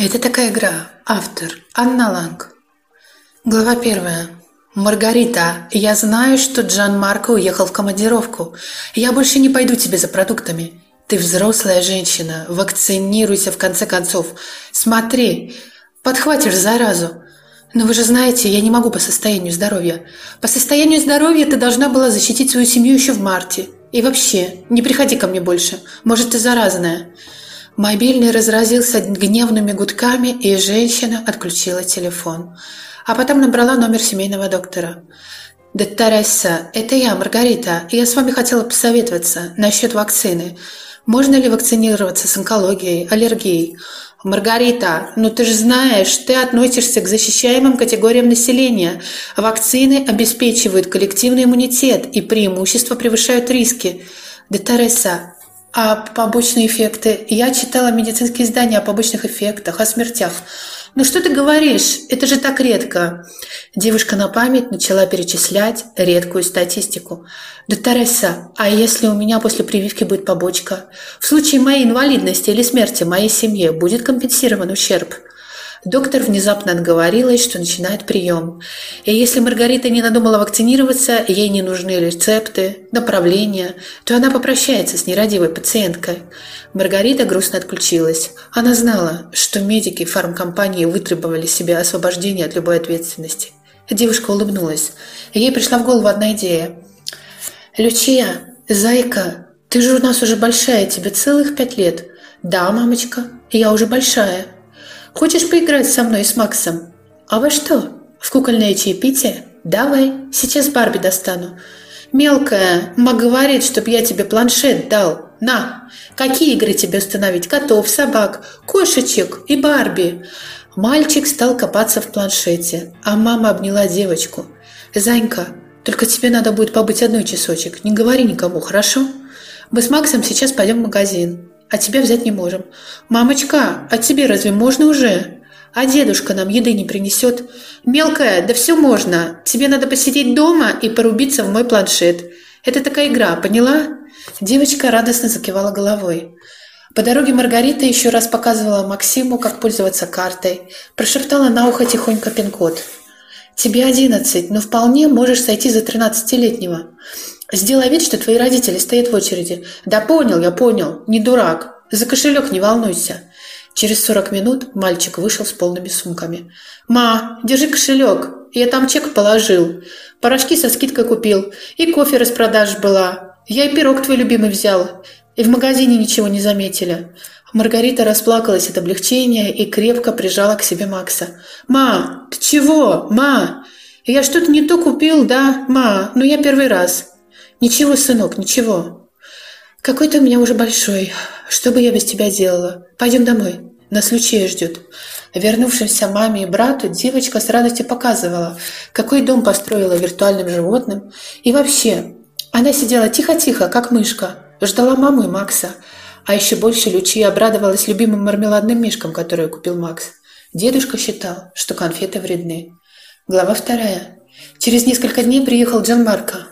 Это такая игра. Автор. Анна Ланг. Глава первая. Маргарита, я знаю, что Джан Марко уехал в командировку. Я больше не пойду тебе за продуктами. Ты взрослая женщина. Вакцинируйся в конце концов. Смотри, подхватишь заразу. Но вы же знаете, я не могу по состоянию здоровья. По состоянию здоровья ты должна была защитить свою семью еще в марте. И вообще, не приходи ко мне больше. Может, ты заразная. Мобильный разразился гневными гудками, и женщина отключила телефон. А потом набрала номер семейного доктора. «Докторесса, это я, Маргарита. Я с вами хотела посоветоваться насчет вакцины. Можно ли вакцинироваться с онкологией, аллергией?» «Маргарита, ну ты же знаешь, ты относишься к защищаемым категориям населения. Вакцины обеспечивают коллективный иммунитет, и преимущества превышают риски». «Докторесса, а побочные эффекты? Я читала медицинские издания о побочных эффектах, о смертях. Ну что ты говоришь? Это же так редко. Девушка на память начала перечислять редкую статистику. Докторесса, а если у меня после прививки будет побочка? В случае моей инвалидности или смерти моей семье будет компенсирован ущерб? Доктор внезапно отговорилась, что начинает прием. И если Маргарита не надумала вакцинироваться, ей не нужны рецепты, направления, то она попрощается с нерадивой пациенткой. Маргарита грустно отключилась. Она знала, что медики фармкомпании вытребовали себе освобождение от любой ответственности. Девушка улыбнулась. Ей пришла в голову одна идея. «Лючия, зайка, ты же у нас уже большая, тебе целых пять лет». «Да, мамочка, я уже большая», Хочешь поиграть со мной и с Максом? А во что? В кукольное чаепитие? Давай, сейчас Барби достану. Мелкая, ма говорит, чтоб я тебе планшет дал. На, какие игры тебе установить? Котов, собак, кошечек и Барби. Мальчик стал копаться в планшете, а мама обняла девочку. «Занька, только тебе надо будет побыть одной часочек. Не говори никому, хорошо? Мы с Максом сейчас пойдем в магазин а тебя взять не можем. Мамочка, а тебе разве можно уже? А дедушка нам еды не принесет. Мелкая, да все можно. Тебе надо посидеть дома и порубиться в мой планшет. Это такая игра, поняла? Девочка радостно закивала головой. По дороге Маргарита еще раз показывала Максиму, как пользоваться картой. Прошептала на ухо тихонько пин-код. «Тебе одиннадцать, но вполне можешь сойти за тринадцатилетнего. Сделай вид, что твои родители стоят в очереди. Да понял, я понял. Не дурак. За кошелек не волнуйся. Через сорок минут мальчик вышел с полными сумками. «Ма, держи кошелек. Я там чек положил. Порошки со скидкой купил. И кофе распродаж была. Я и пирог твой любимый взял. И в магазине ничего не заметили». Маргарита расплакалась от облегчения и крепко прижала к себе Макса. «Ма, ты чего? Ма, я что-то не то купил, да? Ма, ну я первый раз. «Ничего, сынок, ничего. Какой ты у меня уже большой. Что бы я без тебя делала? Пойдем домой. Нас Лючия ждет». Вернувшимся маме и брату девочка с радостью показывала, какой дом построила виртуальным животным. И вообще, она сидела тихо-тихо, как мышка, ждала маму и Макса. А еще больше Лючия обрадовалась любимым мармеладным мишкам, которые купил Макс. Дедушка считал, что конфеты вредны. Глава вторая. Через несколько дней приехал Джан Марко.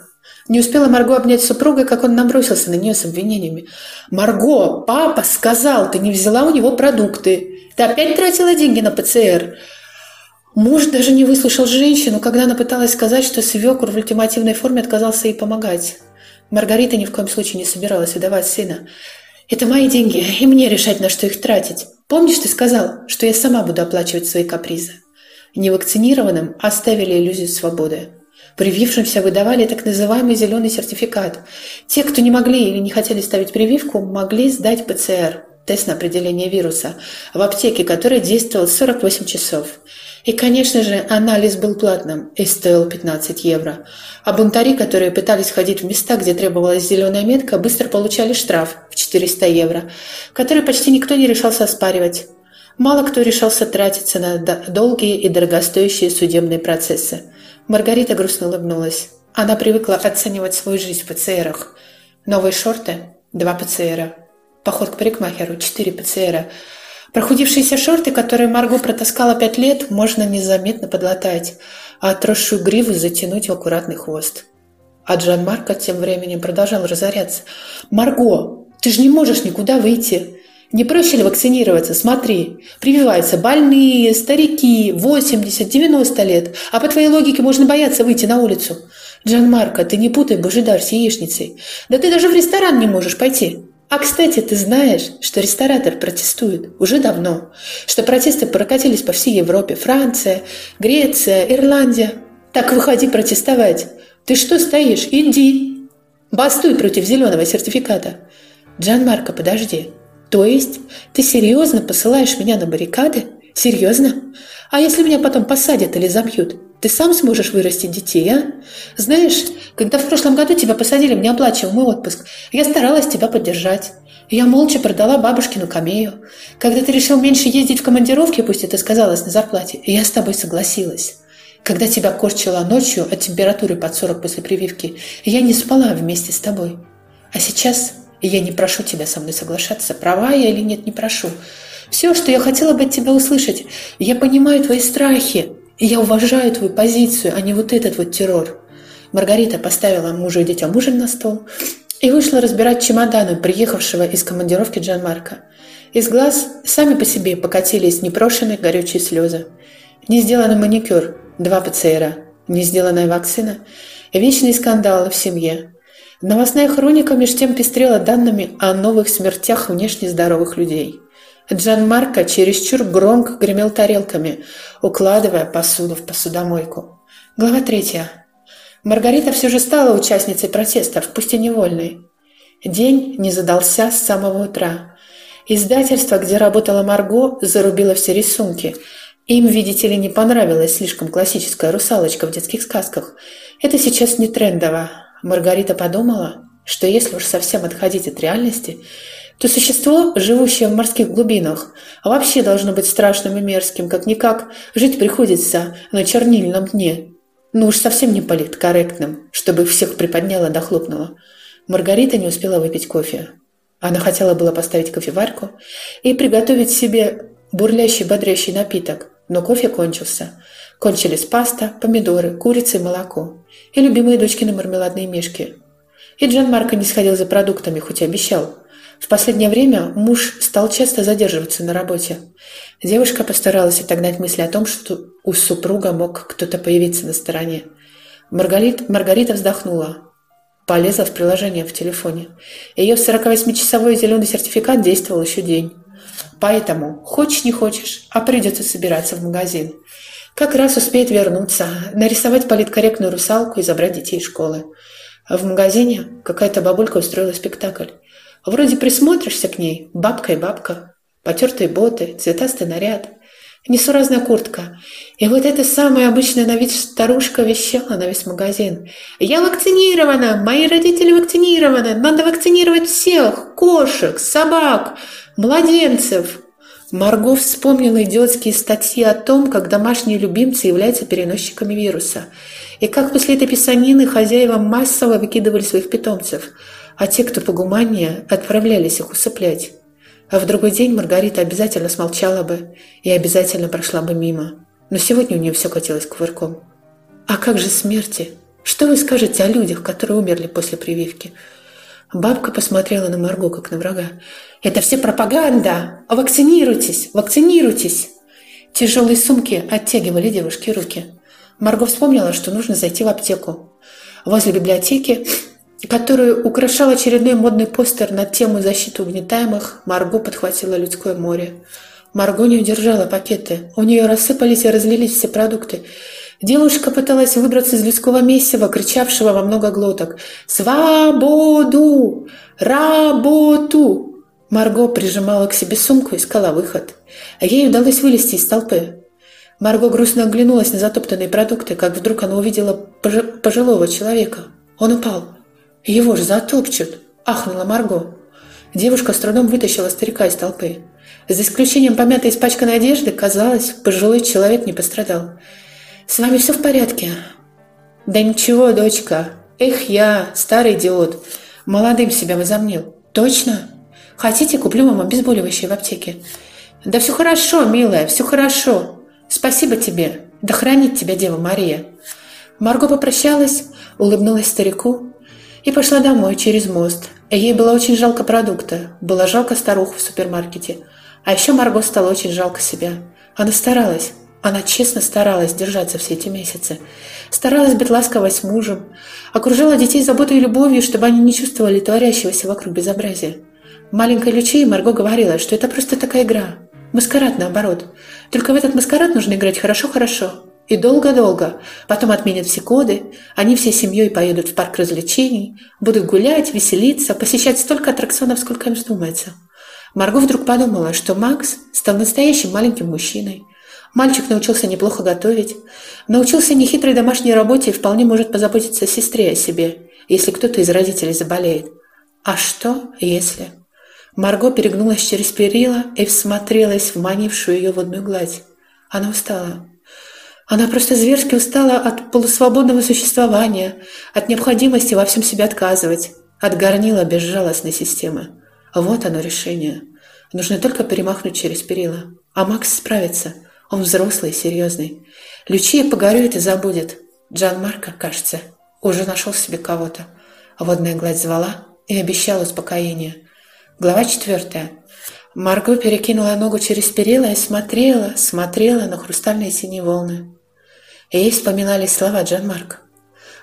Не успела Марго обнять супруга, как он набросился на нее с обвинениями. «Марго, папа сказал, ты не взяла у него продукты. Ты опять тратила деньги на ПЦР». Муж даже не выслушал женщину, когда она пыталась сказать, что свекор в ультимативной форме отказался ей помогать. Маргарита ни в коем случае не собиралась выдавать сына. «Это мои деньги, и мне решать, на что их тратить. Помнишь, ты сказал, что я сама буду оплачивать свои капризы?» Невакцинированным оставили иллюзию свободы. Привившимся выдавали так называемый зеленый сертификат. Те, кто не могли или не хотели ставить прививку, могли сдать ПЦР, тест на определение вируса, в аптеке, который действовал 48 часов. И, конечно же, анализ был платным и стоил 15 евро. А бунтари, которые пытались ходить в места, где требовалась зеленая метка, быстро получали штраф в 400 евро, который почти никто не решался оспаривать. Мало кто решался тратиться на долгие и дорогостоящие судебные процессы. Маргарита грустно улыбнулась. Она привыкла оценивать свою жизнь в ПЦРах. Новые шорты – два ПЦРа. Поход к парикмахеру – четыре ПЦРа. Прохудившиеся шорты, которые Марго протаскала пять лет, можно незаметно подлатать, а отросшую гриву затянуть в аккуратный хвост. А Джан Марко тем временем продолжал разоряться. «Марго, ты же не можешь никуда выйти. Не проще ли вакцинироваться? Смотри, прививаются больные, старики, 80, 90 лет. А по твоей логике можно бояться выйти на улицу. Джан Марко, ты не путай Божидар с яичницей. Да ты даже в ресторан не можешь пойти. А, кстати, ты знаешь, что ресторатор протестует уже давно, что протесты прокатились по всей Европе, Франция, Греция, Ирландия. Так выходи протестовать. Ты что стоишь? Иди. Бастуй против зеленого сертификата. Джан Марко, подожди. То есть ты серьезно посылаешь меня на баррикады? Серьезно? А если меня потом посадят или забьют? Ты сам сможешь вырастить детей, а? Знаешь, когда в прошлом году тебя посадили в неоплачиваемый отпуск, я старалась тебя поддержать. Я молча продала бабушкину камею. Когда ты решил меньше ездить в командировки, пусть это сказалось на зарплате, я с тобой согласилась. Когда тебя корчило ночью от температуры под 40 после прививки, я не спала вместе с тобой. А сейчас я не прошу тебя со мной соглашаться, права я или нет, не прошу. Все, что я хотела бы от тебя услышать, я понимаю твои страхи, и я уважаю твою позицию, а не вот этот вот террор. Маргарита поставила мужу и детям ужин на стол и вышла разбирать чемоданы приехавшего из командировки Джан Марка. Из глаз сами по себе покатились непрошенные горючие слезы. Не сделанный маникюр, два ПЦРа, не сделанная вакцина, вечные скандалы в семье. Новостная хроника меж тем пестрела данными о новых смертях внешне здоровых людей – Джан Марко чересчур громко гремел тарелками, укладывая посуду в посудомойку. Глава третья. Маргарита все же стала участницей протестов, пусть и невольной. День не задался с самого утра. Издательство, где работала Марго, зарубило все рисунки. Им, видите ли, не понравилась слишком классическая русалочка в детских сказках. Это сейчас не трендово. Маргарита подумала, что если уж совсем отходить от реальности, то существо, живущее в морских глубинах, вообще должно быть страшным и мерзким, как-никак жить приходится на чернильном дне. Ну уж совсем не политкорректным, чтобы всех приподняло да хлопнуло. Маргарита не успела выпить кофе. Она хотела было поставить кофеварку и приготовить себе бурлящий бодрящий напиток, но кофе кончился. Кончились паста, помидоры, курица и молоко. И любимые дочкины мармеладные мишки. И Джан Марко не сходил за продуктами, хоть и обещал – в последнее время муж стал часто задерживаться на работе. Девушка постаралась отогнать мысли о том, что у супруга мог кто-то появиться на стороне. Маргарит, Маргарита вздохнула. Полезла в приложение в телефоне. Ее 48-часовой зеленый сертификат действовал еще день. Поэтому, хочешь не хочешь, а придется собираться в магазин. Как раз успеет вернуться, нарисовать политкорректную русалку и забрать детей из школы. А в магазине какая-то бабулька устроила спектакль. Вроде присмотришься к ней, бабка и бабка, потертые боты, цветастый наряд, несуразная куртка. И вот эта самая обычная на вид старушка вещала на весь магазин. «Я вакцинирована! Мои родители вакцинированы! Надо вакцинировать всех! Кошек, собак, младенцев!» Марго вспомнила идиотские статьи о том, как домашние любимцы являются переносчиками вируса, и как после этой писанины хозяева массово выкидывали своих питомцев – а те, кто погуманнее, отправлялись их усыплять. А в другой день Маргарита обязательно смолчала бы и обязательно прошла бы мимо. Но сегодня у нее все катилось кувырком. А как же смерти? Что вы скажете о людях, которые умерли после прививки? Бабка посмотрела на Марго, как на врага. «Это все пропаганда! Вакцинируйтесь! Вакцинируйтесь!» Тяжелые сумки оттягивали девушке руки. Марго вспомнила, что нужно зайти в аптеку. Возле библиотеки которую украшал очередной модный постер на тему защиты угнетаемых, Марго подхватила людское море. Марго не удержала пакеты. У нее рассыпались и разлились все продукты. Девушка пыталась выбраться из людского месива, кричавшего во много глоток. «Свободу! Работу!» Марго прижимала к себе сумку и искала выход. А ей удалось вылезти из толпы. Марго грустно оглянулась на затоптанные продукты, как вдруг она увидела пожилого человека. Он упал. «Его же затопчут!» – ахнула Марго. Девушка с трудом вытащила старика из толпы. За исключением помятой испачканной одежды, казалось, пожилой человек не пострадал. «С вами все в порядке?» «Да ничего, дочка. Эх, я, старый идиот. Молодым себя возомнил. Точно? Хотите, куплю вам обезболивающее в аптеке?» «Да все хорошо, милая, все хорошо. Спасибо тебе. Да хранит тебя Дева Мария». Марго попрощалась, улыбнулась старику и пошла домой через мост. Ей было очень жалко продукта, было жалко старуху в супермаркете. А еще Марго стало очень жалко себя. Она старалась, она честно старалась держаться все эти месяцы. Старалась быть ласковой с мужем. Окружала детей заботой и любовью, чтобы они не чувствовали творящегося вокруг безобразия. Маленькой Лючи Марго говорила, что это просто такая игра. Маскарад наоборот. Только в этот маскарад нужно играть хорошо-хорошо. И долго-долго. Потом отменят все коды. Они всей семьей поедут в парк развлечений. Будут гулять, веселиться, посещать столько аттракционов, сколько им вздумается. Марго вдруг подумала, что Макс стал настоящим маленьким мужчиной. Мальчик научился неплохо готовить, научился нехитрой домашней работе и вполне может позаботиться сестре о себе, если кто-то из родителей заболеет. А что, если... Марго перегнулась через перила и всмотрелась в манившую ее водную гладь. Она устала. Она просто зверски устала от полусвободного существования, от необходимости во всем себе отказывать, от горнила безжалостной системы. Вот оно решение. Нужно только перемахнуть через перила. А Макс справится. Он взрослый, серьезный. Лючия погорюет и забудет. Джан Марко, кажется, уже нашел себе кого-то. Водная гладь звала и обещала успокоение – Глава четвертая. Марго перекинула ногу через перила и смотрела, смотрела на хрустальные синие волны. И ей вспоминались слова Джан Марк.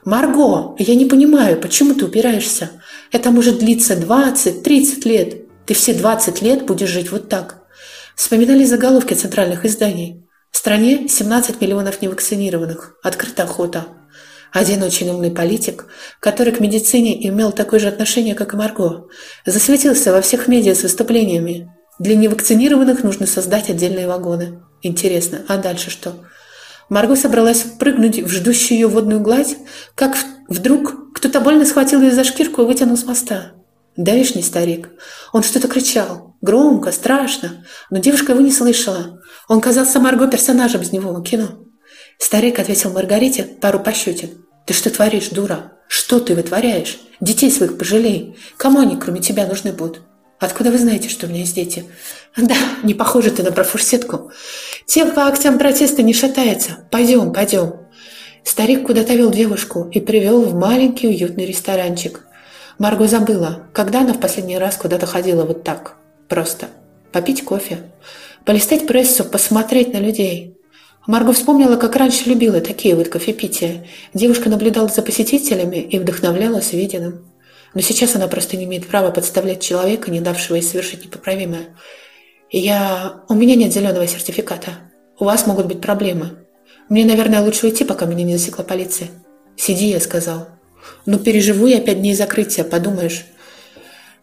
«Марго, я не понимаю, почему ты упираешься? Это может длиться 20-30 лет. Ты все 20 лет будешь жить вот так». Вспоминали заголовки центральных изданий. В стране 17 миллионов невакцинированных. Открыта охота. Один очень умный политик, который к медицине имел такое же отношение, как и Марго, засветился во всех медиа с выступлениями. Для невакцинированных нужно создать отдельные вагоны. Интересно, а дальше что? Марго собралась прыгнуть в ждущую ее водную гладь, как вдруг кто-то больно схватил ее за шкирку и вытянул с моста. Давишний старик. Он что-то кричал. Громко, страшно. Но девушка его не слышала. Он казался Марго персонажем из него кино. Старик ответил Маргарите пару пощечин. Ты что творишь, дура? Что ты вытворяешь? Детей своих пожалей. Кому они, кроме тебя, нужны будут? Откуда вы знаете, что у меня есть дети? Да, не похожа ты на профурсетку. Тем по актам протеста не шатается. Пойдем, пойдем. Старик куда-то вел девушку и привел в маленький уютный ресторанчик. Марго забыла, когда она в последний раз куда-то ходила вот так. Просто. Попить кофе. Полистать прессу, посмотреть на людей. Марго вспомнила, как раньше любила такие вот кофепития. Девушка наблюдала за посетителями и вдохновлялась виденным. Но сейчас она просто не имеет права подставлять человека, не давшего ей совершить непоправимое. Я... У меня нет зеленого сертификата. У вас могут быть проблемы. Мне, наверное, лучше уйти, пока меня не засекла полиция. Сиди, я сказал. Ну, переживу я пять дней закрытия, подумаешь.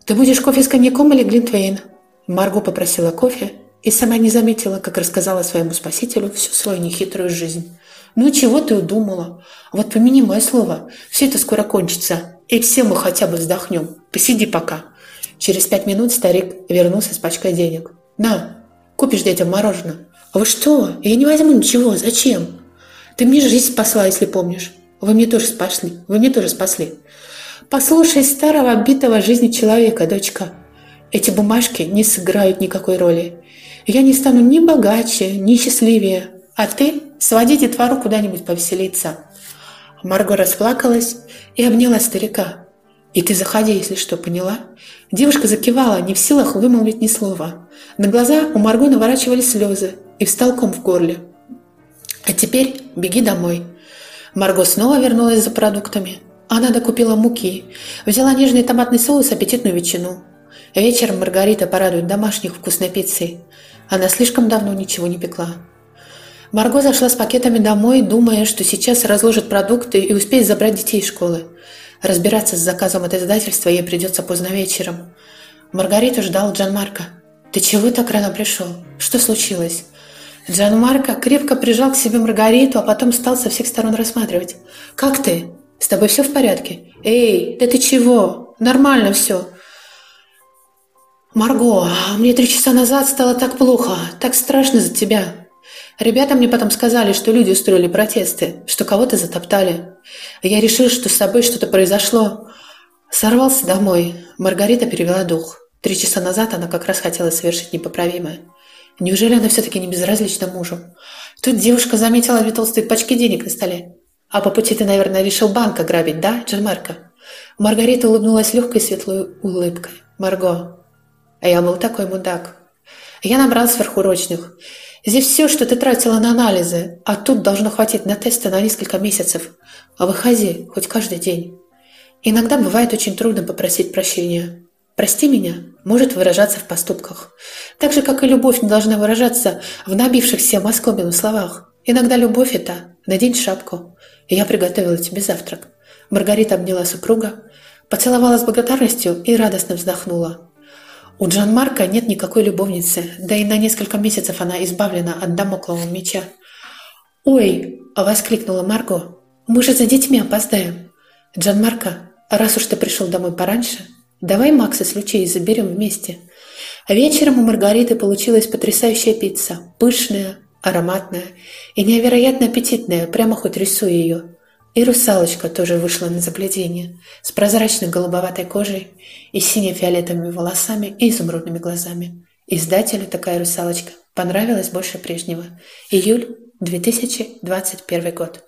Ты будешь кофе с коньяком или глинтвейн? Марго попросила кофе, и сама не заметила, как рассказала своему спасителю всю свою нехитрую жизнь. «Ну чего ты удумала? Вот помяни мое слово, все это скоро кончится, и все мы хотя бы вздохнем. Посиди пока». Через пять минут старик вернулся с пачкой денег. «На, купишь детям мороженое». «А вы что? Я не возьму ничего. Зачем? Ты мне жизнь спасла, если помнишь. Вы мне тоже спасли. Вы мне тоже спасли. Послушай старого, оббитого жизни человека, дочка. Эти бумажки не сыграют никакой роли. Я не стану ни богаче, ни счастливее. А ты своди детвору куда-нибудь повеселиться». Марго расплакалась и обняла старика. «И ты заходи, если что, поняла?» Девушка закивала, не в силах вымолвить ни слова. На глаза у Марго наворачивались слезы и встал ком в горле. «А теперь беги домой». Марго снова вернулась за продуктами. Она докупила муки, взяла нежный томатный соус, аппетитную ветчину. Вечером Маргарита порадует домашних вкусной пиццей. Она слишком давно ничего не пекла. Марго зашла с пакетами домой, думая, что сейчас разложит продукты и успеет забрать детей из школы. Разбираться с заказом от издательства ей придется поздно вечером. Маргариту ждал Джан Марко. «Ты чего так рано пришел? Что случилось?» Джан Марко крепко прижал к себе Маргариту, а потом стал со всех сторон рассматривать. «Как ты? С тобой все в порядке? Эй, да ты чего? Нормально все. «Марго, мне три часа назад стало так плохо, так страшно за тебя. Ребята мне потом сказали, что люди устроили протесты, что кого-то затоптали. Я решил, что с собой что-то произошло. Сорвался домой. Маргарита перевела дух. Три часа назад она как раз хотела совершить непоправимое. Неужели она все-таки не безразлична мужу? Тут девушка заметила две толстые пачки денег на столе. А по пути ты, наверное, решил банк ограбить, да, Джанмарко? Маргарита улыбнулась легкой светлой улыбкой. «Марго, а я был такой мудак. Я набрал сверхурочных. Здесь все, что ты тратила на анализы, а тут должно хватить на тесты на несколько месяцев. А выходи хоть каждый день. Иногда бывает очень трудно попросить прощения. «Прости меня» может выражаться в поступках. Так же, как и любовь не должна выражаться в набившихся москобину словах. Иногда любовь – это «надень шапку, и я приготовила тебе завтрак». Маргарита обняла супруга, поцеловала с благодарностью и радостно вздохнула. У Джан Марка нет никакой любовницы, да и на несколько месяцев она избавлена от дамоклового меча. «Ой!» – воскликнула Марго. «Мы же за детьми опоздаем!» «Джан Марка, раз уж ты пришел домой пораньше, давай Макса с Лючей заберем вместе». Вечером у Маргариты получилась потрясающая пицца. Пышная, ароматная и невероятно аппетитная, прямо хоть рисуй ее. И русалочка тоже вышла на заглядение, с прозрачной голубоватой кожей и сине-фиолетовыми волосами и изумрудными глазами. Издателю такая русалочка понравилась больше прежнего. Июль 2021 год.